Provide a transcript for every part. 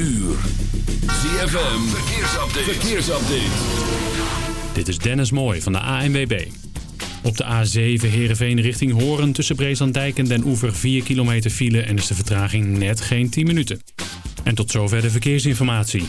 ZFM, verkeersupdate. verkeersupdate. Dit is Dennis Mooij van de ANWB. Op de A7 Heerenveen richting Horen tussen Breeslanddijk en Den Oever 4 kilometer file en is de vertraging net geen 10 minuten. En tot zover de verkeersinformatie.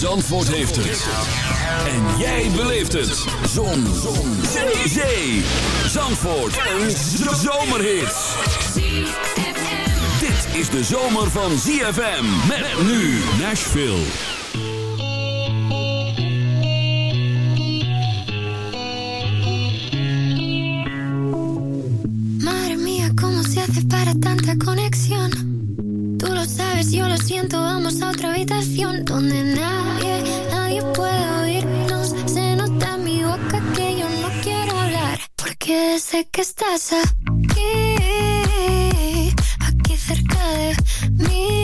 Zandvoort heeft het. En jij beleeft het. Zon. Zon. Zee. Zee. Zandvoort. Een zomerhit. Dit is de zomer van ZFM. Met nu Nashville. Madre mía, ¿cómo se hace para tanta conexión? Sabes, yo lo siento, vamos a otra habitación donde nadie, nadie puede oírnos. Se nota en mi boca que yo no quiero hablar, porque sé que estás aquí, aquí cerca de mí,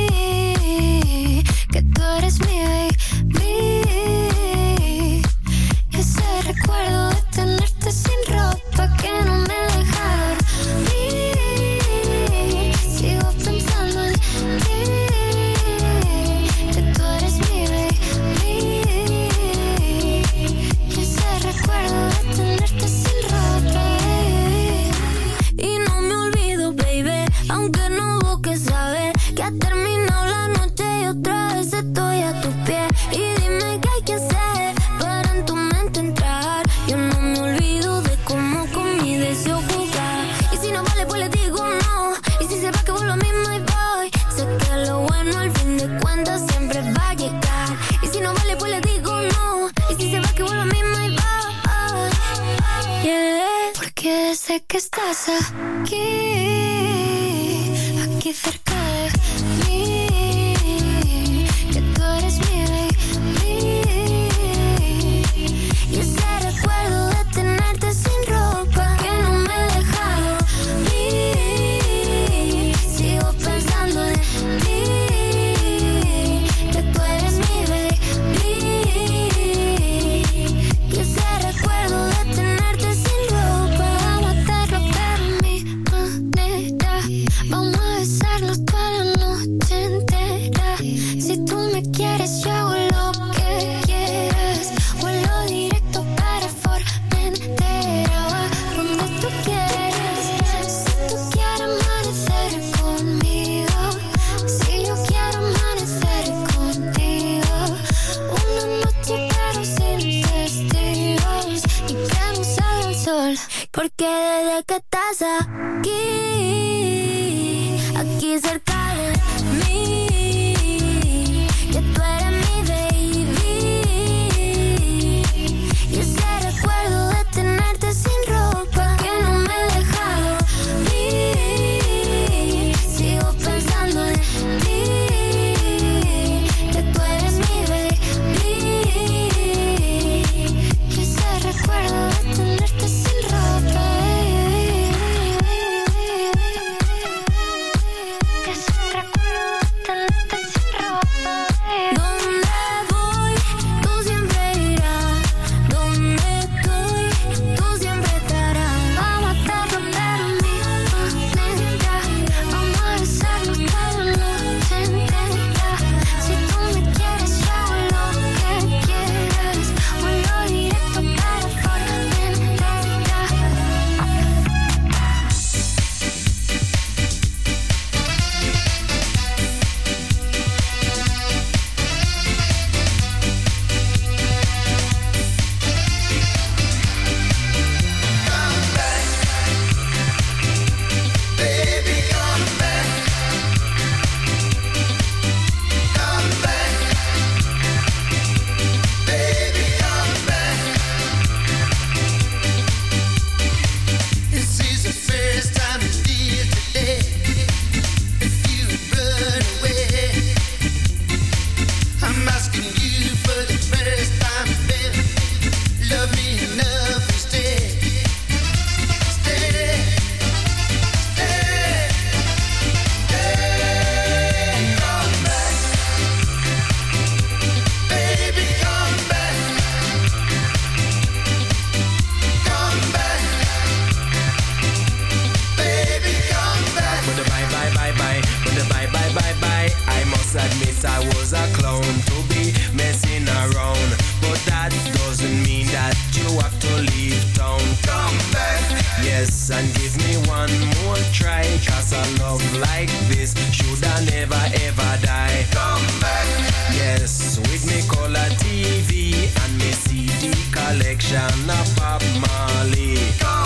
never die. Come back. Yes, with me color TV and me CD collection of Bob Marley. Come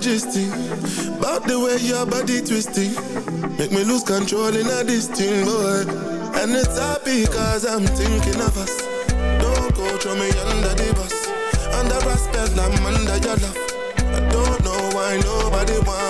majesty. About the way your body twisting. Make me lose control in a distinct boy. And it's happy cause I'm thinking of us. Don't go throw me under the bus. Under respect, I'm under your love. I don't know why nobody wants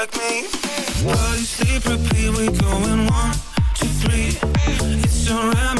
like me. Body sleep, repeat, we going one, two, three. It's your remedy.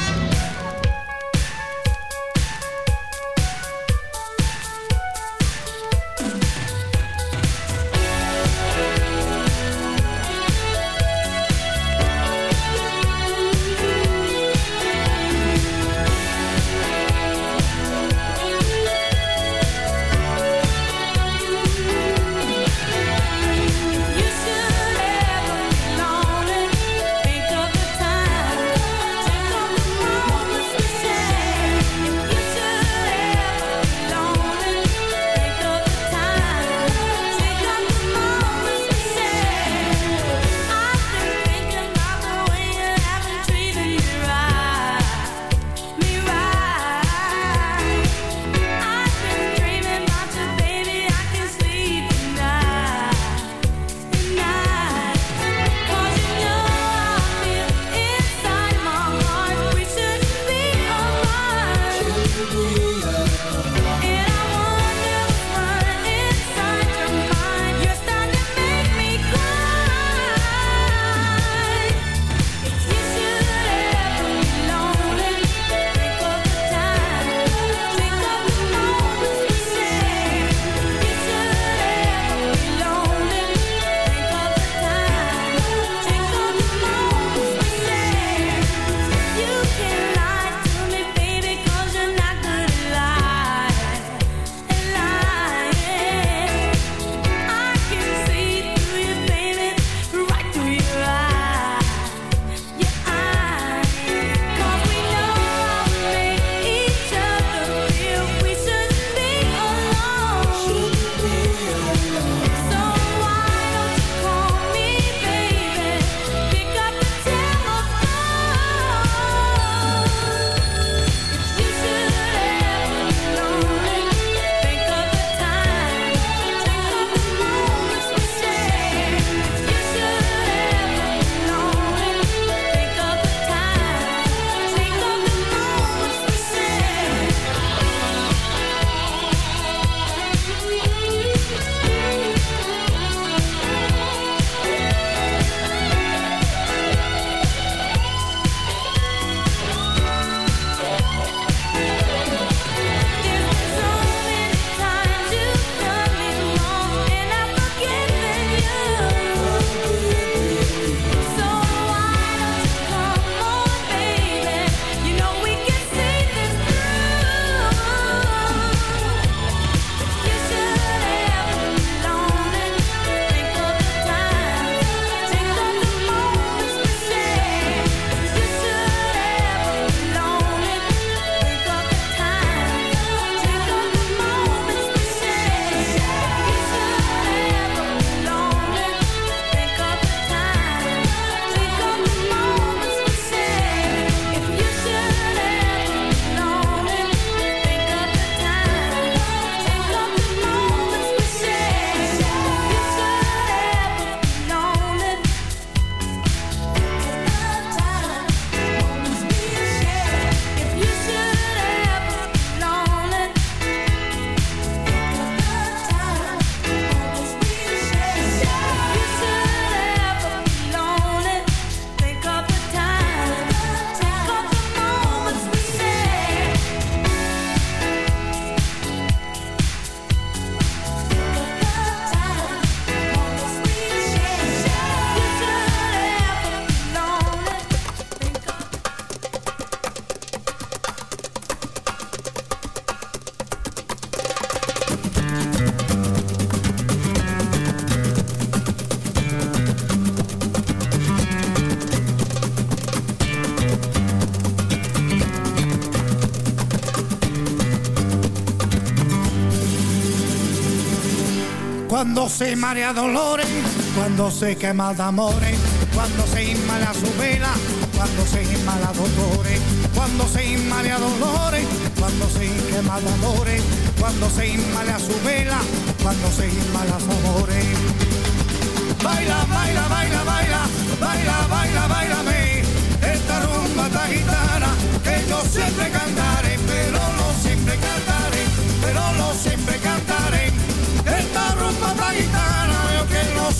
Cuando se marea dolores, cuando se quema de amores, cuando se inmala su vela, cuando se inmala dolores, cuando se inmala dolores, cuando se quema de amores, cuando se inmala su vela, cuando se inmala su amores. Baila, baila, baila, baila, baila, baila, bailame, esta rumba esta gitana que yo siempre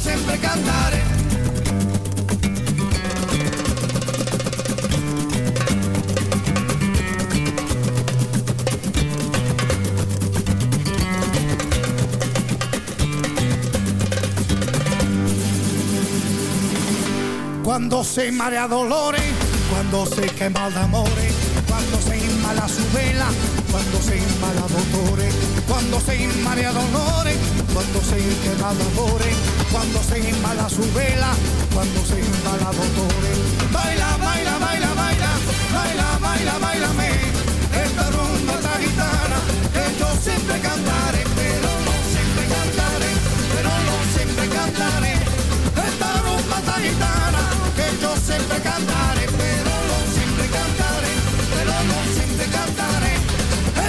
sempre cantare. Quando sei in mare a dolore, quando sei che mal quando su vela, quando sei in mala motore, quando sei in mare a dolore, quando sei cuando se inmala su vela, cuando se inmala dolores. Baila, baila, baila, baila, baila, baila, bailame, esta rumba esta gitana que yo siempre cantaré, pero no siempre cantaré, pero no siempre cantaré. Esta rumba esta gitana que yo siempre cantaré, pero no siempre cantaré, pero no siempre cantaré.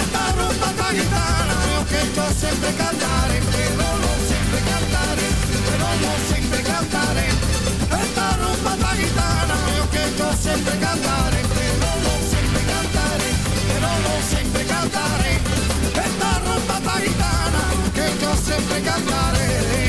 Esta rumba esta gitana que yo siempre cantaré, sempre cantare, però non sempre cantare, però non sempre cantare, è la roba taitana che ti ho sempre cantare.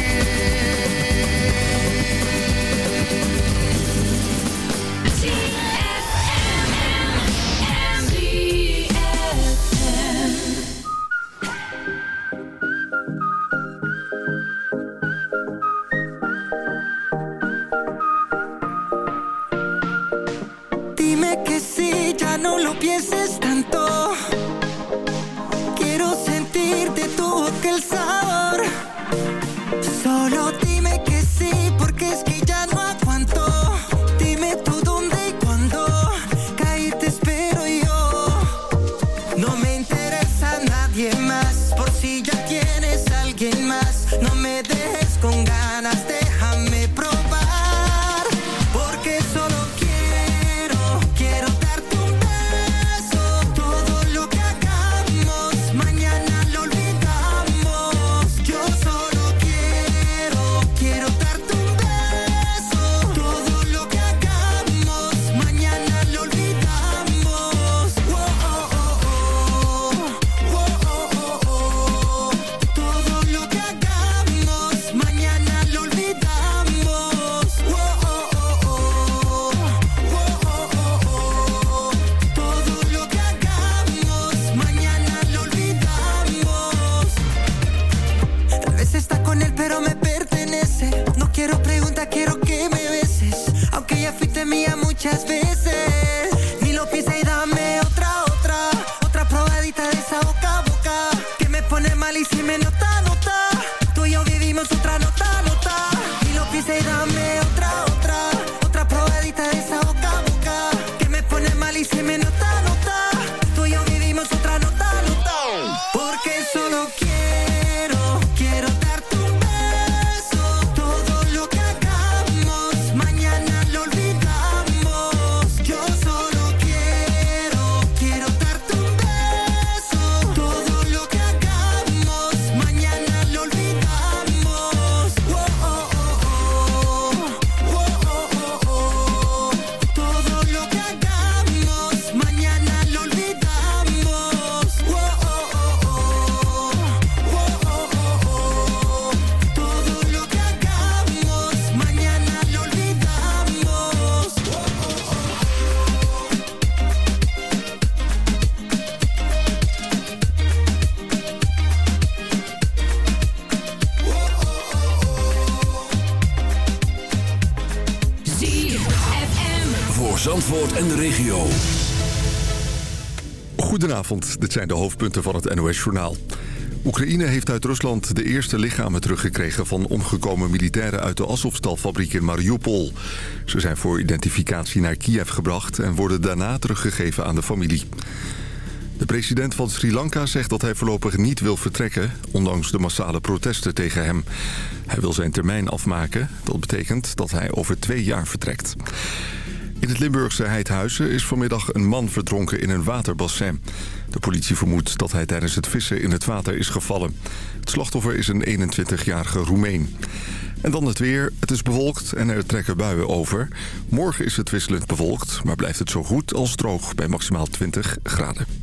Dit zijn de hoofdpunten van het NOS-journaal. Oekraïne heeft uit Rusland de eerste lichamen teruggekregen van omgekomen militairen uit de Azovstal-fabriek in Mariupol. Ze zijn voor identificatie naar Kiev gebracht en worden daarna teruggegeven aan de familie. De president van Sri Lanka zegt dat hij voorlopig niet wil vertrekken, ondanks de massale protesten tegen hem. Hij wil zijn termijn afmaken, dat betekent dat hij over twee jaar vertrekt. In het Limburgse Heidhuizen is vanmiddag een man verdronken in een waterbassin. De politie vermoedt dat hij tijdens het vissen in het water is gevallen. Het slachtoffer is een 21-jarige Roemeen. En dan het weer. Het is bewolkt en er trekken buien over. Morgen is het wisselend bewolkt, maar blijft het zo goed als droog bij maximaal 20 graden.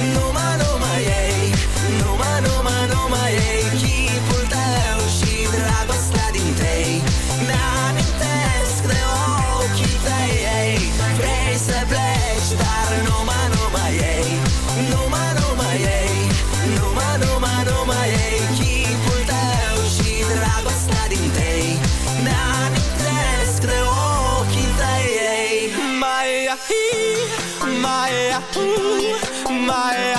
No Mijn...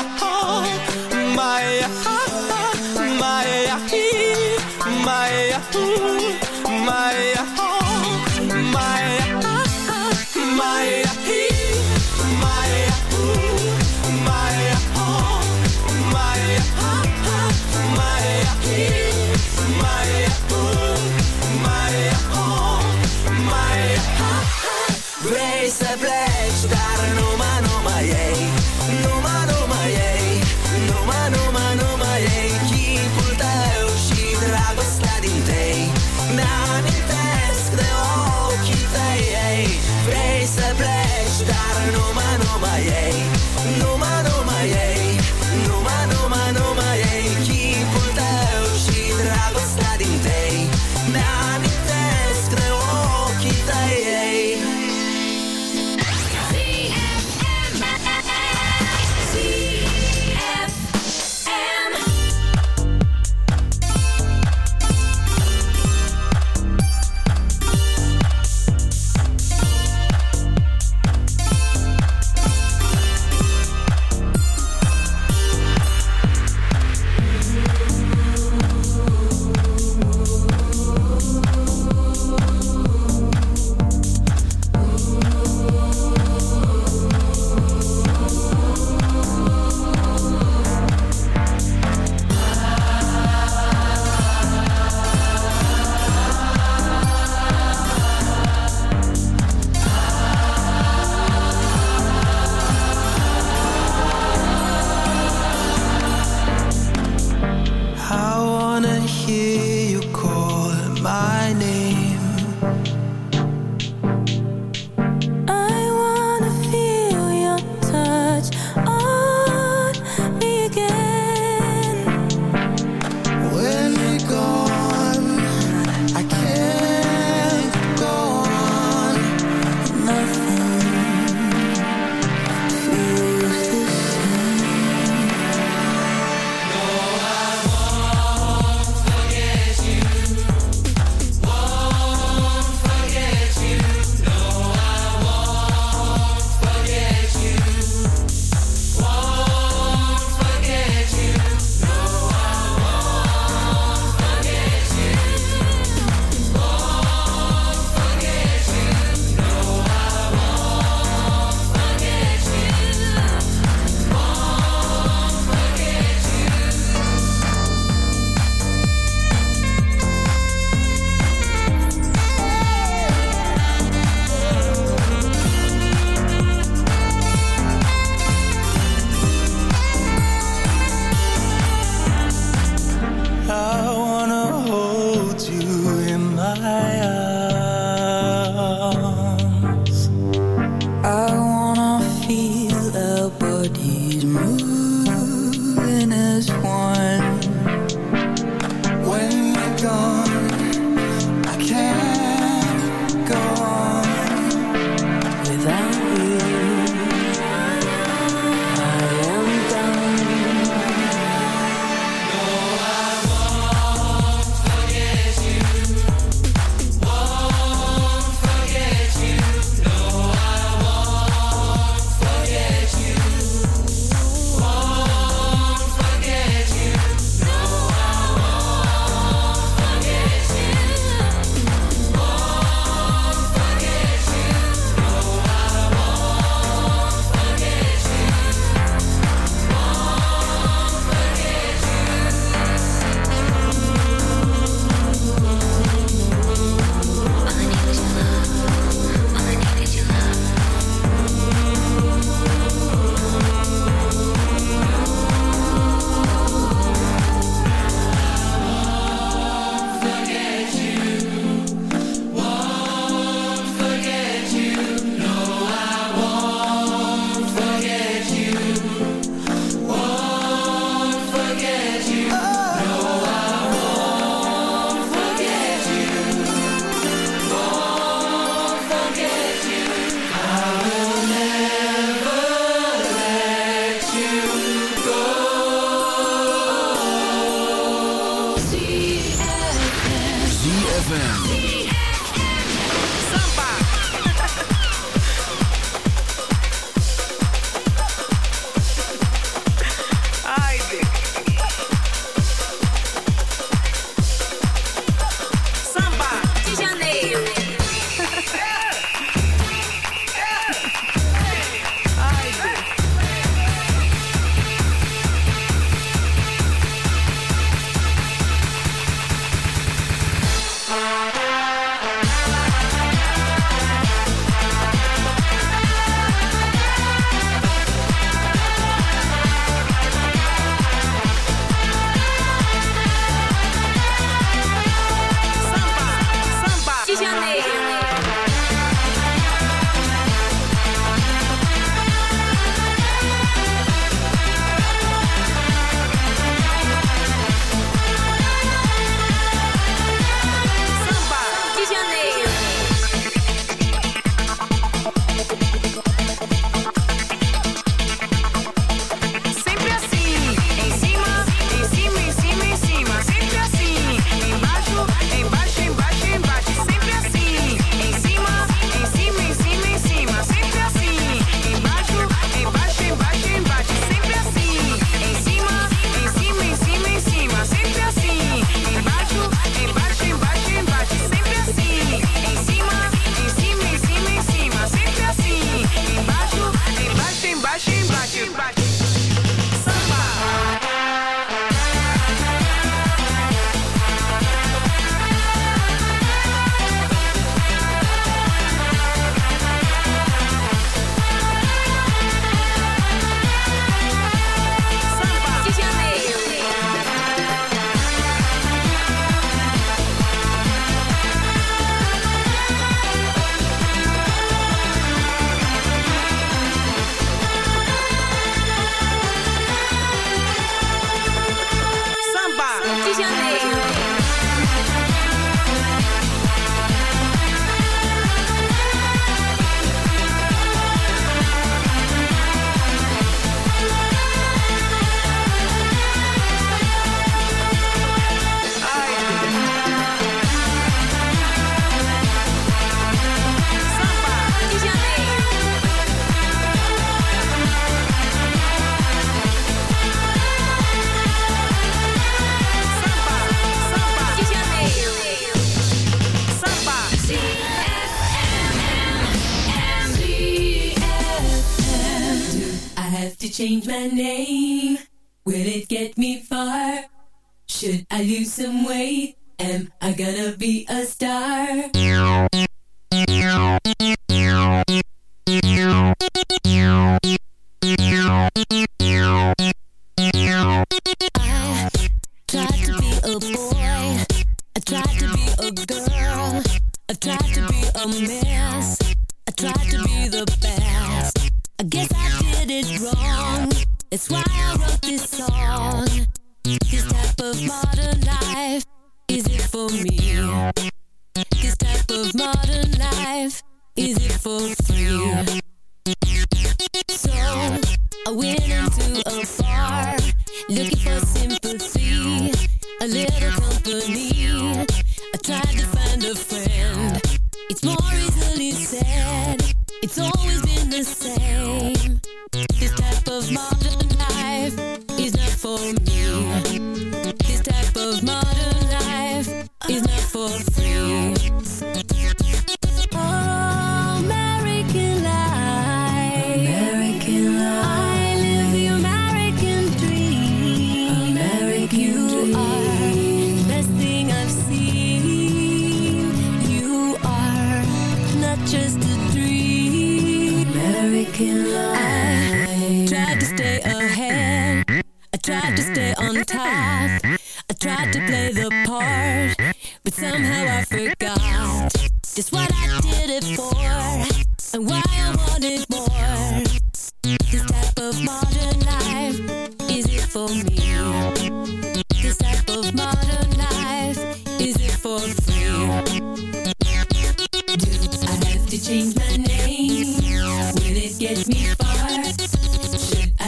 Am I gonna be a star?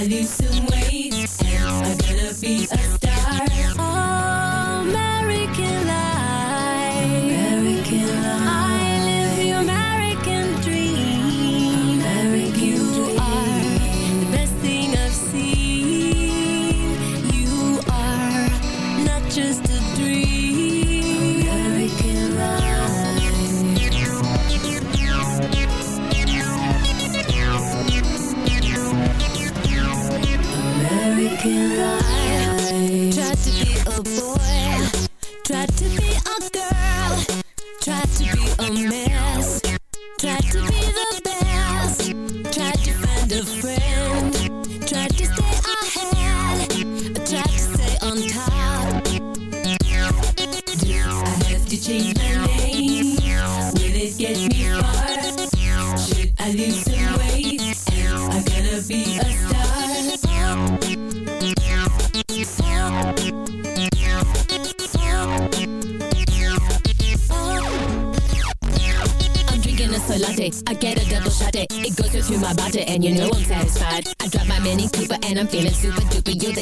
I need some weight. I gotta be a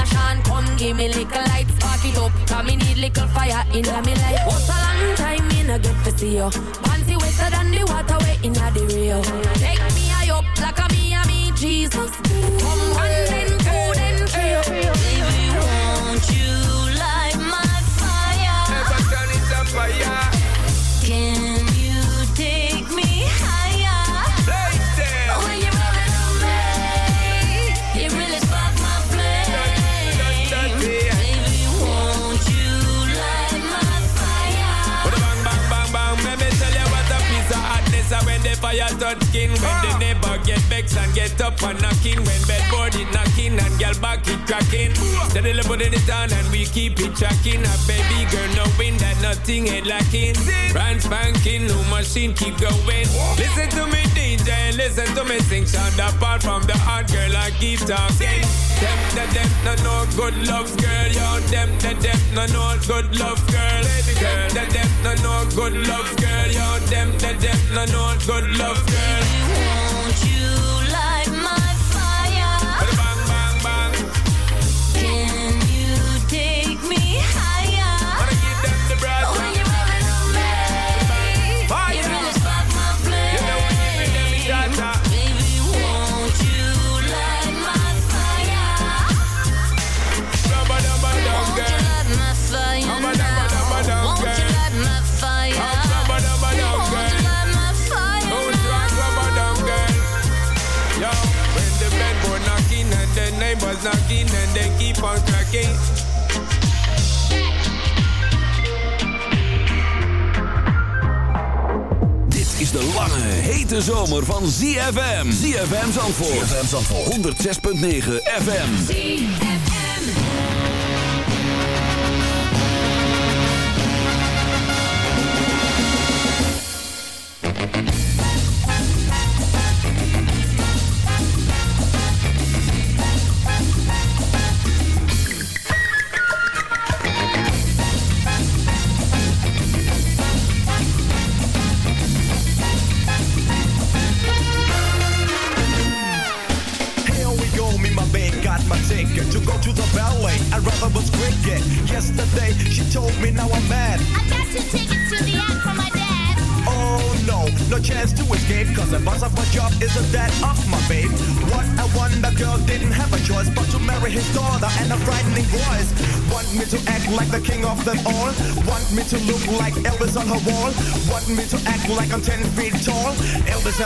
Come here, Sean, come give me little light, spark it up. Cause me need little fire in me life. What's a long time me no get to see you? Panty wetter than the water way in the Rio. Take me high up like a me and me Jesus. Come one then two then three. Baby, won't you light my fire? Never turn it up fire. Fire touch skin. When the neighbor ah. Get vexed and get up and knocking. When bedboard it knocking and girl back it cracking. Steadily putting it on and we keep it tracking. A baby girl knowing that nothing ain't lacking. Brand spanking, new machine keep going. Listen to me DJ, listen to me sing. Sound apart from the hard girl I keep talking. Them, the them, no no good love girl. Yo, them, the them, no no good love girl. Girl, the them, no no good love girl. Yo, them, the them, no no good love girl. Knocking and they keep on cracking. Dit is de lange, hete zomer van ZFM. ZFM Zandvoort. ZFM Zandvoort. 106.9 FM. Here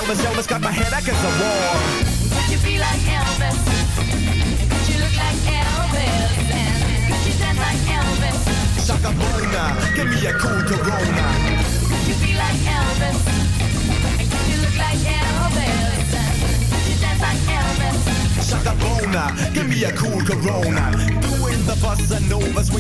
Elvis, Elvis, got my head against the wall Could you be like Elvis? Could you look like Elvis? And could you dance like Elvis? Shaka Bona, give me a cool Corona Could you be like Elvis? And could you look like Elvis? And could you dance like Elvis? Shaka Bona, give me a cool Corona Doing the bossa nova,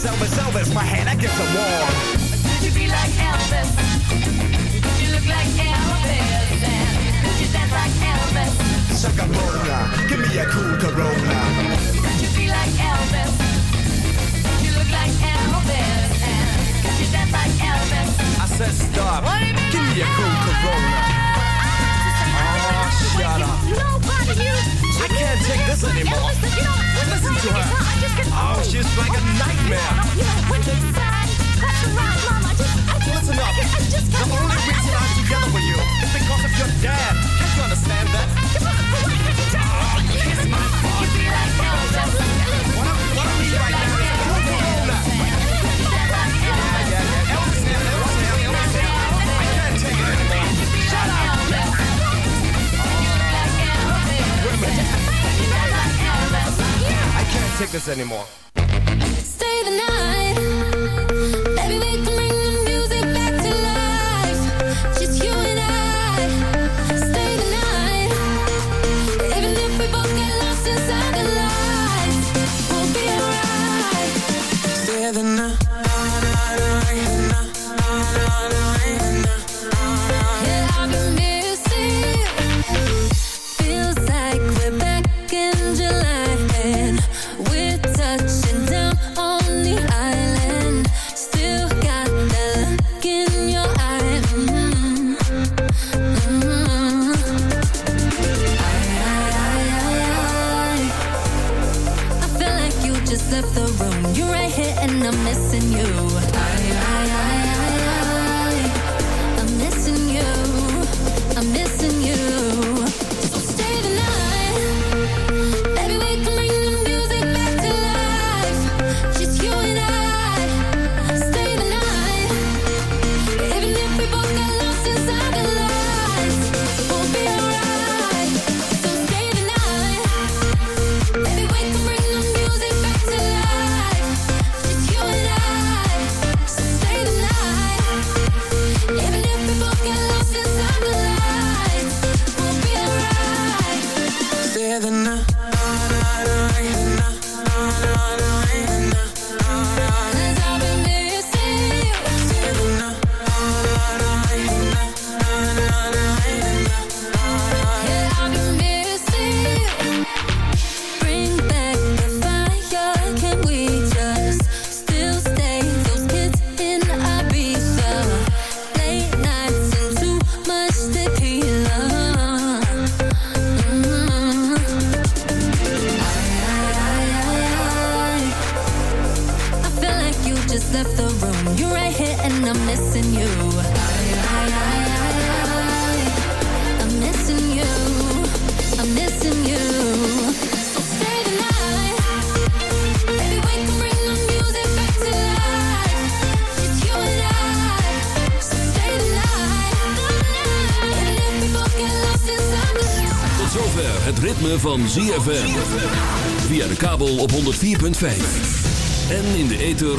Oh, Elvis, Elvis, my hand against the wall. Could you be like Elvis? Could you look like Elvis? And could you dance like Elvis? Shaka give me a cool Corona. Could you be like Elvis? Could you look like Elvis? And could you dance like Elvis? I said stop. Give me a cool Corona. Oh, shut up. Nobody you. I can't take this anymore. Listen to her. Oh, she's like a nightmare. You know, when you decide, that's right, mom. I just, I just, Listen up. I just The only reason I'm together with you is because of your dad. Can't you understand that? Oh, kiss my. You I, I need right take this anymore. missing you. I